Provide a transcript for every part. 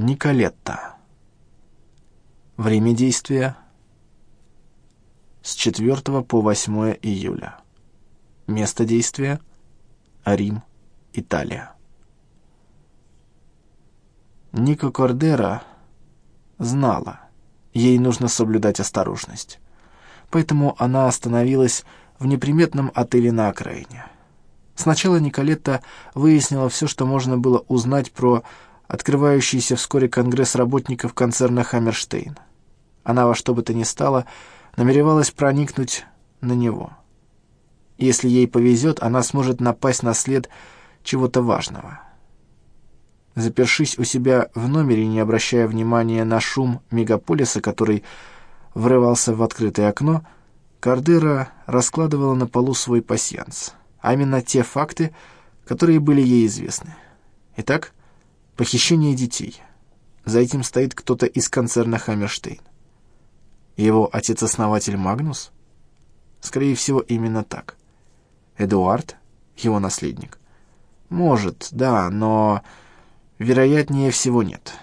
Николетта. Время действия с 4 по 8 июля. Место действия Рим, Италия. Ника Кордера знала, ей нужно соблюдать осторожность. Поэтому она остановилась в неприметном отеле на окраине. Сначала Николетта выяснила все, что можно было узнать про открывающийся вскоре конгресс работников концерна «Хаммерштейн». Она во что бы то ни стало намеревалась проникнуть на него. Если ей повезет, она сможет напасть на след чего-то важного. Запершись у себя в номере, не обращая внимания на шум мегаполиса, который врывался в открытое окно, Кардера раскладывала на полу свой пасьянс, а именно те факты, которые были ей известны. Итак, Похищение детей. За этим стоит кто-то из концерна «Хаммерштейн». Его отец-основатель Магнус? Скорее всего, именно так. Эдуард, его наследник. Может, да, но вероятнее всего нет.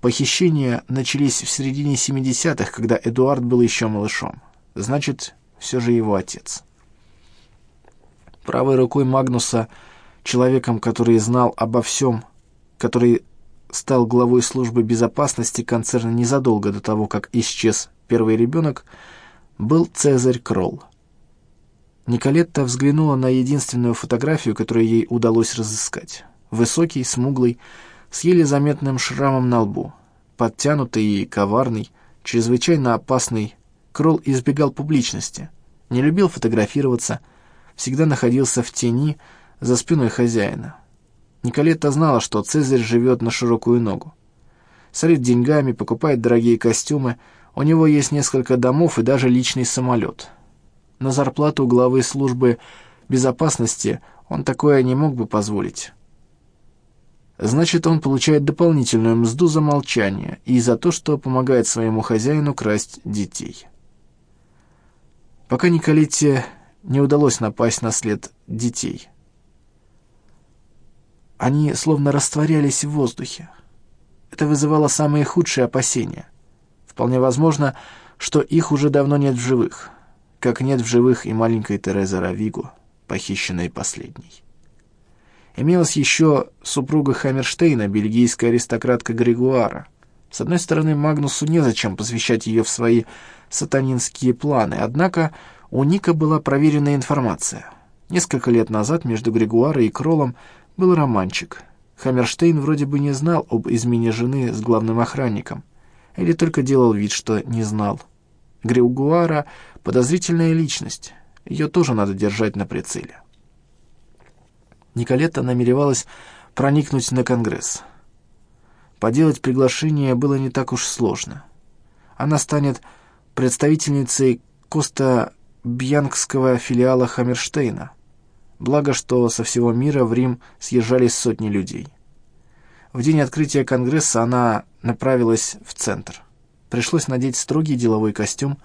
Похищения начались в середине 70-х, когда Эдуард был еще малышом. Значит, все же его отец. Правой рукой Магнуса – человеком, который знал обо всем, который стал главой службы безопасности концерна незадолго до того, как исчез первый ребенок, был Цезарь Кролл. Николетта взглянула на единственную фотографию, которую ей удалось разыскать. Высокий, смуглый, с еле заметным шрамом на лбу, подтянутый и коварный, чрезвычайно опасный, Кролл избегал публичности, не любил фотографироваться, всегда находился в тени, за спиной хозяина. Николетта знала, что Цезарь живет на широкую ногу. Солит деньгами, покупает дорогие костюмы, у него есть несколько домов и даже личный самолет. На зарплату главы службы безопасности он такое не мог бы позволить. Значит, он получает дополнительную мзду за молчание и за то, что помогает своему хозяину красть детей. Пока Николетте не удалось напасть на след детей – они словно растворялись в воздухе. Это вызывало самые худшие опасения. Вполне возможно, что их уже давно нет в живых, как нет в живых и маленькой Терезы Равигу, похищенной последней. Имелась еще супруга Хаммерштейна, бельгийская аристократка Григуара. С одной стороны, Магнусу незачем посвящать ее в свои сатанинские планы, однако у Ника была проверенная информация. Несколько лет назад между Григуара и Кролом был романчик. Хаммерштейн вроде бы не знал об измене жены с главным охранником, или только делал вид, что не знал. Григуара — подозрительная личность, ее тоже надо держать на прицеле. Николетта намеревалась проникнуть на Конгресс. Поделать приглашение было не так уж сложно. Она станет представительницей Коста-Бьянкского филиала Хаммерштейна — Благо, что со всего мира в Рим съезжались сотни людей. В день открытия Конгресса она направилась в центр. Пришлось надеть строгий деловой костюм,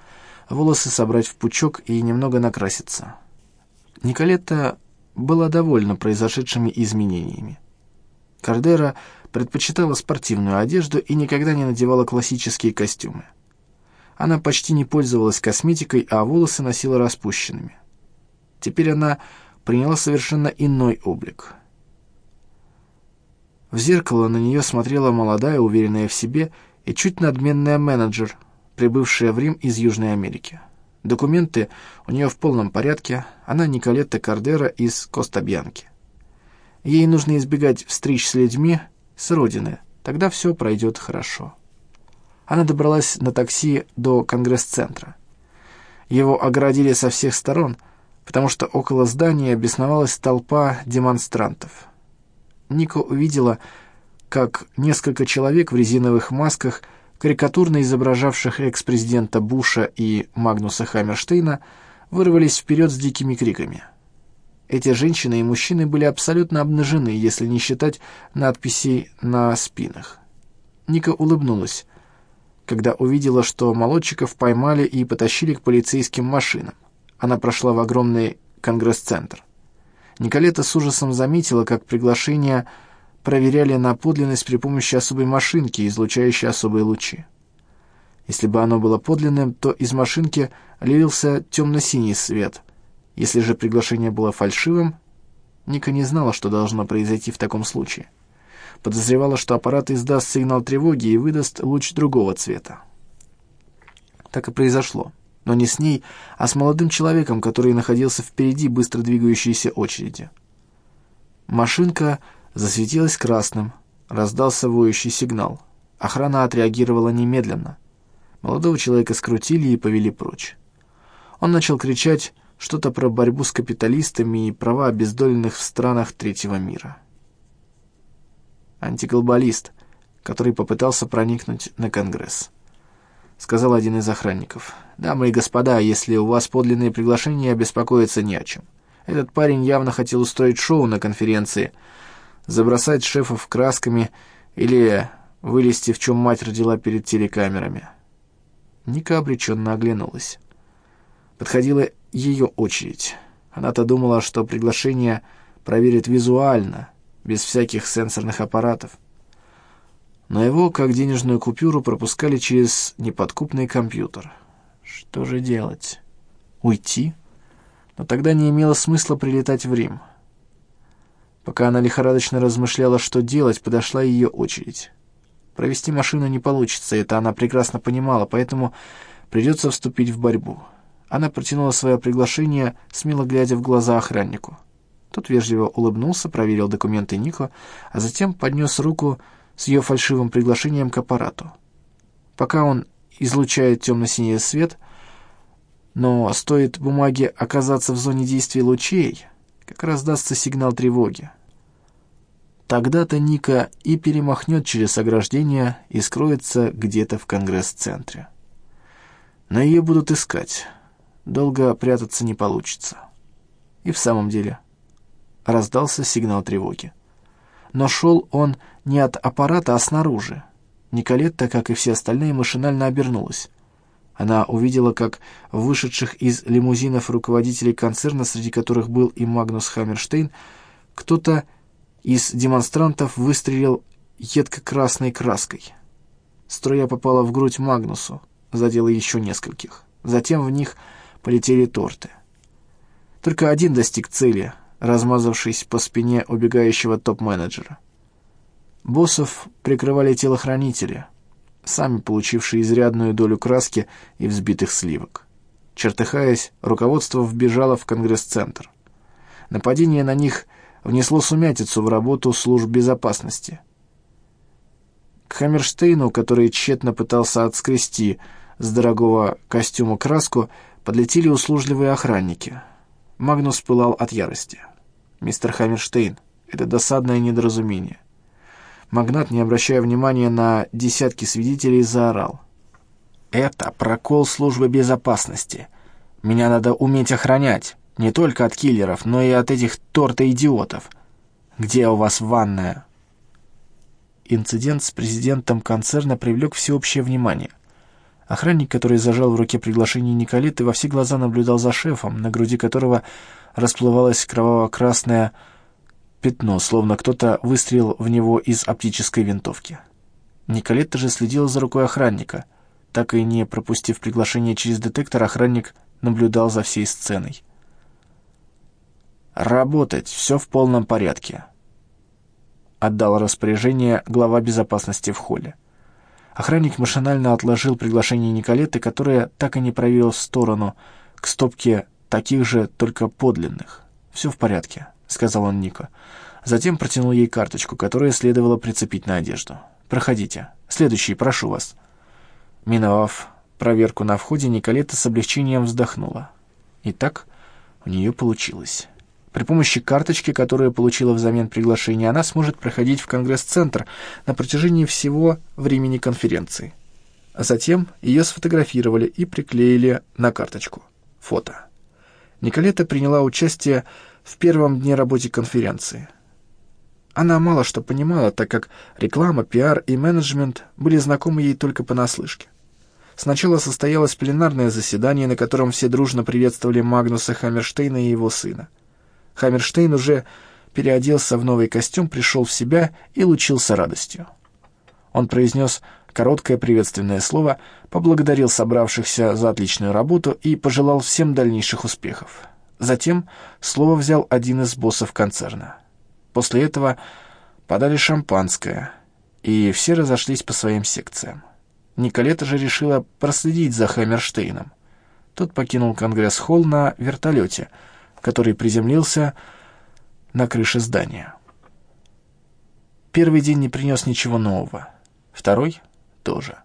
волосы собрать в пучок и немного накраситься. Николетта была довольна произошедшими изменениями. Кардера предпочитала спортивную одежду и никогда не надевала классические костюмы. Она почти не пользовалась косметикой, а волосы носила распущенными. Теперь она приняла совершенно иной облик. В зеркало на нее смотрела молодая, уверенная в себе и чуть надменная менеджер, прибывшая в Рим из Южной Америки. Документы у нее в полном порядке, она Николетта Кардера из Коста-Бьянки. Ей нужно избегать встреч с людьми с родины, тогда все пройдет хорошо. Она добралась на такси до Конгресс-центра. Его оградили со всех сторон — потому что около здания бесновалась толпа демонстрантов. Ника увидела, как несколько человек в резиновых масках, карикатурно изображавших экс-президента Буша и Магнуса Хаммерштейна, вырвались вперед с дикими криками. Эти женщины и мужчины были абсолютно обнажены, если не считать надписей на спинах. Ника улыбнулась, когда увидела, что молодчиков поймали и потащили к полицейским машинам. Она прошла в огромный конгресс-центр. Николета с ужасом заметила, как приглашения проверяли на подлинность при помощи особой машинки, излучающей особые лучи. Если бы оно было подлинным, то из машинки лился темно-синий свет. Если же приглашение было фальшивым, Ника не знала, что должно произойти в таком случае. Подозревала, что аппарат издаст сигнал тревоги и выдаст луч другого цвета. Так и произошло. Но не с ней, а с молодым человеком, который находился впереди быстро двигающейся очереди. Машинка засветилась красным, раздался воющий сигнал. Охрана отреагировала немедленно. Молодого человека скрутили и повели прочь. Он начал кричать что-то про борьбу с капиталистами и права обездоленных в странах третьего мира. Антиглобалист, который попытался проникнуть на Конгресс. Сказал один из охранников. «Дамы и господа, если у вас подлинные приглашения, беспокоиться не о чем. Этот парень явно хотел устроить шоу на конференции, забросать шефов красками или вылезти, в чем мать родила перед телекамерами». Ника обреченно оглянулась. Подходила ее очередь. Она-то думала, что приглашение проверит визуально, без всяких сенсорных аппаратов. Но его, как денежную купюру, пропускали через неподкупный компьютер. Что же делать? Уйти? Но тогда не имело смысла прилетать в Рим. Пока она лихорадочно размышляла, что делать, подошла ее очередь. Провести машину не получится, это она прекрасно понимала, поэтому придется вступить в борьбу. Она протянула свое приглашение, смело глядя в глаза охраннику. Тот вежливо улыбнулся, проверил документы Нико, а затем поднес руку с ее фальшивым приглашением к аппарату. Пока он излучает темно-синий свет, но стоит бумаге оказаться в зоне действия лучей, как раздастся сигнал тревоги. Тогда-то Ника и перемахнет через ограждение и скроется где-то в конгресс-центре. Но ее будут искать. Долго прятаться не получится. И в самом деле раздался сигнал тревоги. Но шел он не от аппарата, а снаружи. Николетта, как и все остальные, машинально обернулась. Она увидела, как вышедших из лимузинов руководителей концерна, среди которых был и Магнус Хаммерштейн, кто-то из демонстрантов выстрелил едко-красной краской. Струя попала в грудь Магнусу, задела еще нескольких. Затем в них полетели торты. Только один достиг цели, размазавшись по спине убегающего топ-менеджера. Боссов прикрывали телохранители, сами получившие изрядную долю краски и взбитых сливок. Чертыхаясь, руководство вбежало в Конгресс-центр. Нападение на них внесло сумятицу в работу служб безопасности. К Хаммерштейну, который тщетно пытался отскрести с дорогого костюма краску, подлетели услужливые охранники. Магнус пылал от ярости. «Мистер Хаммерштейн, это досадное недоразумение». Магнат, не обращая внимания на десятки свидетелей, заорал. «Это прокол службы безопасности. Меня надо уметь охранять, не только от киллеров, но и от этих торта-идиотов. Где у вас ванная?» Инцидент с президентом концерна привлек всеобщее внимание. Охранник, который зажал в руке приглашение Николеты, во все глаза наблюдал за шефом, на груди которого расплывалось кроваво-красное пятно, словно кто-то выстрелил в него из оптической винтовки. Николетта же следила за рукой охранника. Так и не пропустив приглашение через детектор, охранник наблюдал за всей сценой. «Работать, все в полном порядке», — отдал распоряжение глава безопасности в холле. Охранник машинально отложил приглашение Николеты, которая так и не проверил в сторону, к стопке таких же, только подлинных. «Все в порядке», — сказал он Нико. Затем протянул ей карточку, которую следовало прицепить на одежду. «Проходите. Следующий, прошу вас». Миновав проверку на входе, Николета с облегчением вздохнула. Итак, у нее получилось. При помощи карточки, которую получила взамен приглашения, она сможет проходить в Конгресс-центр на протяжении всего времени конференции. А затем ее сфотографировали и приклеили на карточку. Фото. Николета приняла участие в первом дне работы конференции. Она мало что понимала, так как реклама, пиар и менеджмент были знакомы ей только понаслышке. Сначала состоялось пленарное заседание, на котором все дружно приветствовали Магнуса Хаммерштейна и его сына. Хаммерштейн уже переоделся в новый костюм, пришел в себя и лучился радостью. Он произнес короткое приветственное слово, поблагодарил собравшихся за отличную работу и пожелал всем дальнейших успехов. Затем слово взял один из боссов концерна. После этого подали шампанское, и все разошлись по своим секциям. Николета же решила проследить за Хаммерштейном. Тот покинул Конгресс-холл на вертолете, который приземлился на крыше здания. Первый день не принес ничего нового. Второй — тоже.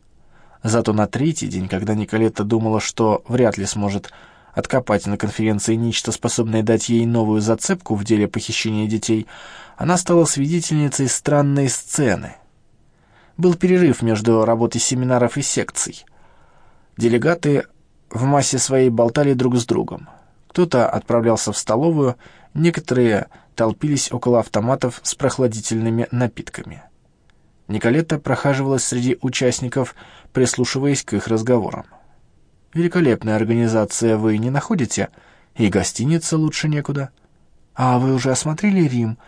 Зато на третий день, когда Николета думала, что вряд ли сможет откопать на конференции нечто, способное дать ей новую зацепку в деле похищения детей, она стала свидетельницей странной сцены. Был перерыв между работой семинаров и секций. Делегаты в массе своей болтали друг с другом. Кто-то отправлялся в столовую, некоторые толпились около автоматов с прохладительными напитками. Николета прохаживалась среди участников, прислушиваясь к их разговорам. «Великолепная организация, вы не находите? И гостиница лучше некуда. А вы уже осмотрели Рим?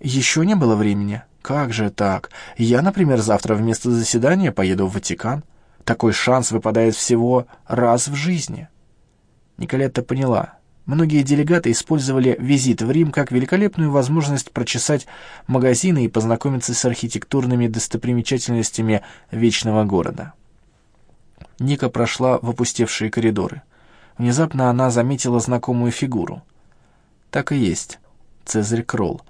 Еще не было времени? Как же так? Я, например, завтра вместо заседания поеду в Ватикан. Такой шанс выпадает всего раз в жизни». Николетта поняла, Многие делегаты использовали визит в Рим как великолепную возможность прочесать магазины и познакомиться с архитектурными достопримечательностями вечного города. Ника прошла в опустевшие коридоры. Внезапно она заметила знакомую фигуру. Так и есть. Цезарь Кролл.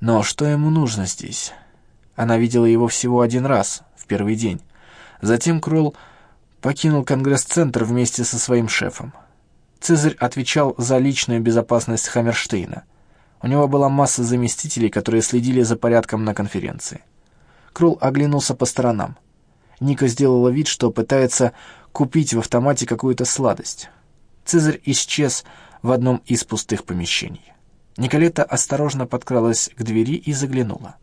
Но что ему нужно здесь? Она видела его всего один раз, в первый день. Затем Кролл покинул Конгресс-центр вместе со своим шефом. Цезарь отвечал за личную безопасность Хаммерштейна. У него была масса заместителей, которые следили за порядком на конференции. Крул оглянулся по сторонам. Ника сделала вид, что пытается купить в автомате какую-то сладость. Цезарь исчез в одном из пустых помещений. Николета осторожно подкралась к двери и заглянула.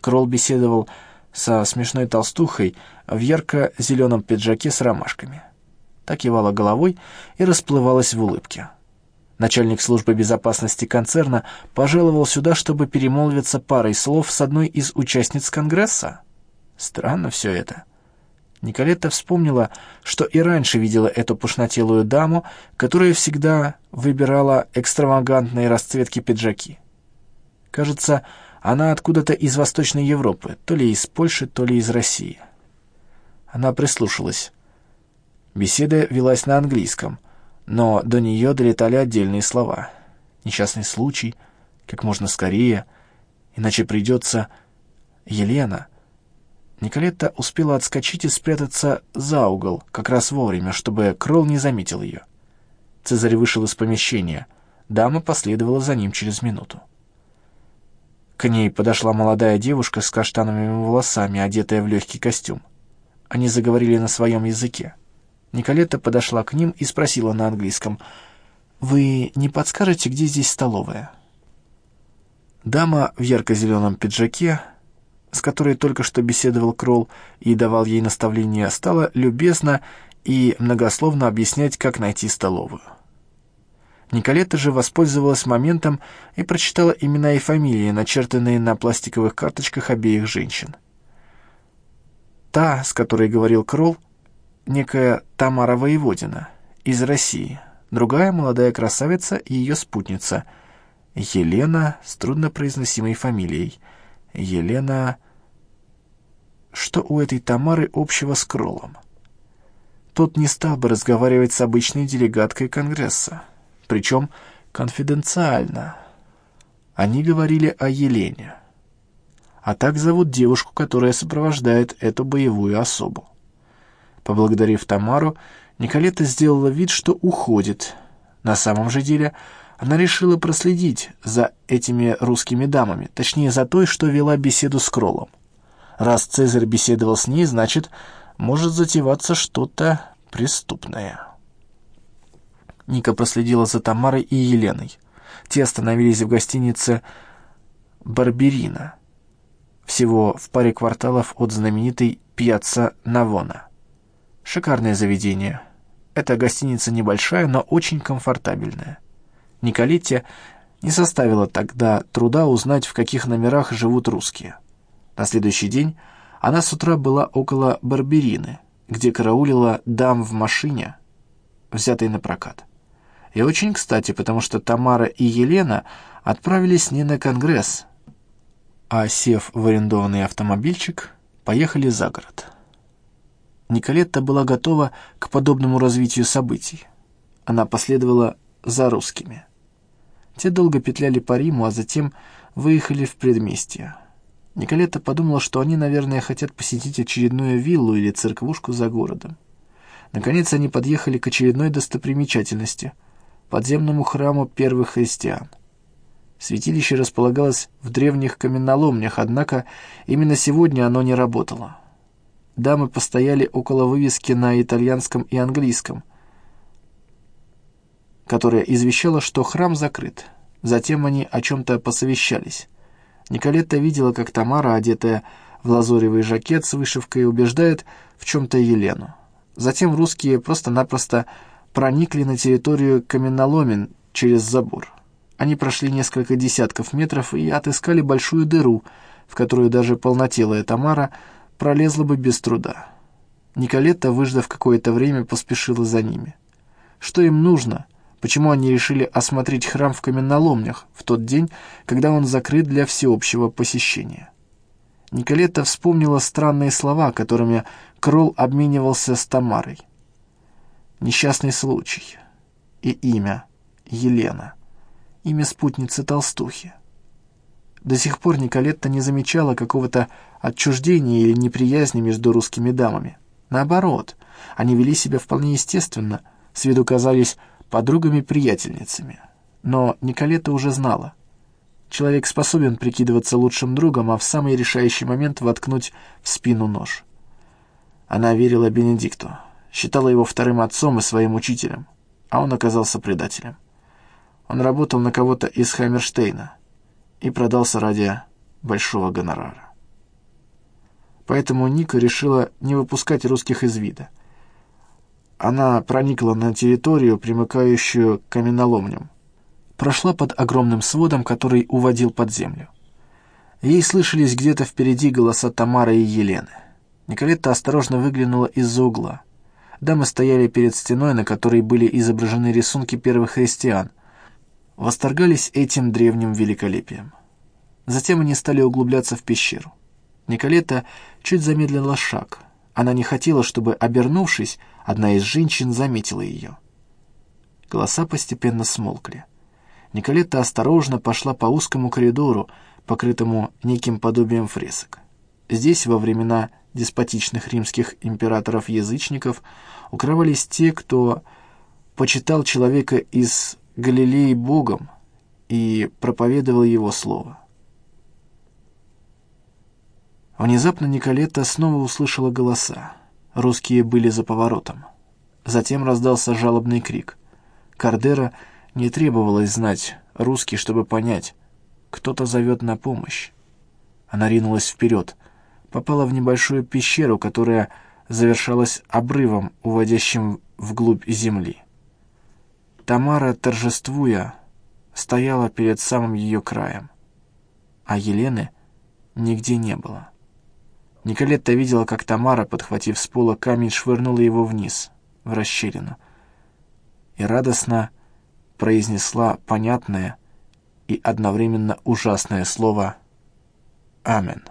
Кролл беседовал со смешной толстухой в ярко-зеленом пиджаке с ромашками так кивала головой и расплывалась в улыбке. Начальник службы безопасности концерна пожаловал сюда, чтобы перемолвиться парой слов с одной из участниц Конгресса. Странно все это. Николетта вспомнила, что и раньше видела эту пушнотелую даму, которая всегда выбирала экстравагантные расцветки пиджаки. Кажется, она откуда-то из Восточной Европы, то ли из Польши, то ли из России. Она прислушалась. Беседа велась на английском, но до нее долетали отдельные слова. Несчастный случай, как можно скорее, иначе придется... Елена... Николетта успела отскочить и спрятаться за угол, как раз вовремя, чтобы Кролл не заметил ее. Цезарь вышел из помещения. Дама последовала за ним через минуту. К ней подошла молодая девушка с каштановыми волосами, одетая в легкий костюм. Они заговорили на своем языке. Николетта подошла к ним и спросила на английском, «Вы не подскажете, где здесь столовая?» Дама в ярко-зеленом пиджаке, с которой только что беседовал Кролл и давал ей наставления, стала любезно и многословно объяснять, как найти столовую. Николетта же воспользовалась моментом и прочитала имена и фамилии, начертанные на пластиковых карточках обеих женщин. Та, с которой говорил Кролл, некая Тамара Воеводина из России, другая молодая красавица и ее спутница Елена с труднопроизносимой фамилией. Елена... Что у этой Тамары общего с Кроллом? Тот не стал бы разговаривать с обычной делегаткой Конгресса, причем конфиденциально. Они говорили о Елене. А так зовут девушку, которая сопровождает эту боевую особу. Поблагодарив Тамару, Николета сделала вид, что уходит. На самом же деле она решила проследить за этими русскими дамами, точнее за той, что вела беседу с Кроллом. Раз Цезарь беседовал с ней, значит, может затеваться что-то преступное. Ника проследила за Тамарой и Еленой. Те остановились в гостинице «Барберина», всего в паре кварталов от знаменитой пьяцца Навона. Шикарное заведение. Эта гостиница небольшая, но очень комфортабельная. Николетте Не составило тогда труда узнать, в каких номерах живут русские. На следующий день она с утра была около Барберины, где караулила дам в машине, взятой на прокат. И очень кстати, потому что Тамара и Елена отправились не на конгресс, а, сев в арендованный автомобильчик, поехали за город. Николетта была готова к подобному развитию событий. Она последовала за русскими. Те долго петляли по Риму, а затем выехали в предместье. Николетта подумала, что они, наверное, хотят посетить очередную виллу или церквушку за городом. Наконец они подъехали к очередной достопримечательности — подземному храму первых христиан. Святилище располагалось в древних каменоломнях, однако именно сегодня оно не работало. Дамы постояли около вывески на итальянском и английском, которая извещала, что храм закрыт. Затем они о чем-то посовещались. Николетта видела, как Тамара, одетая в лазоревый жакет с вышивкой, убеждает в чем-то Елену. Затем русские просто-напросто проникли на территорию каменоломен через забор. Они прошли несколько десятков метров и отыскали большую дыру, в которую даже полнотелая Тамара пролезла бы без труда. Николетта, выждав какое-то время, поспешила за ними. Что им нужно? Почему они решили осмотреть храм в каменноломнях в тот день, когда он закрыт для всеобщего посещения? Николетта вспомнила странные слова, которыми Кролл обменивался с Тамарой. Несчастный случай. И имя. Елена имя спутницы толстухи. До сих пор Николетта не замечала какого-то отчуждения или неприязни между русскими дамами. Наоборот, они вели себя вполне естественно, с виду казались подругами-приятельницами. Но Николетта уже знала. Человек способен прикидываться лучшим другом, а в самый решающий момент воткнуть в спину нож. Она верила Бенедикту, считала его вторым отцом и своим учителем, а он оказался предателем. Он работал на кого-то из Хаммерштейна и продался ради большого гонорара. Поэтому Ника решила не выпускать русских из вида. Она проникла на территорию, примыкающую к каменоломням. Прошла под огромным сводом, который уводил под землю. Ей слышались где-то впереди голоса Тамары и Елены. Николетта осторожно выглянула из-за угла. Дамы стояли перед стеной, на которой были изображены рисунки первых христиан, восторгались этим древним великолепием. Затем они стали углубляться в пещеру. Николета чуть замедлила шаг. Она не хотела, чтобы, обернувшись, одна из женщин заметила ее. Голоса постепенно смолкли. Николета осторожно пошла по узкому коридору, покрытому неким подобием фресок. Здесь, во времена деспотичных римских императоров-язычников, укрывались те, кто почитал человека из Галилеи Богом и проповедовал его слово. Внезапно Николета снова услышала голоса. Русские были за поворотом. Затем раздался жалобный крик. Кардера не требовалось знать русский, чтобы понять, кто-то зовет на помощь. Она ринулась вперед, попала в небольшую пещеру, которая завершалась обрывом, уводящим вглубь земли. Тамара, торжествуя, стояла перед самым ее краем, а Елены нигде не было. Николетта видела, как Тамара, подхватив с пола камень, швырнула его вниз, в расщелину, и радостно произнесла понятное и одновременно ужасное слово «Амен».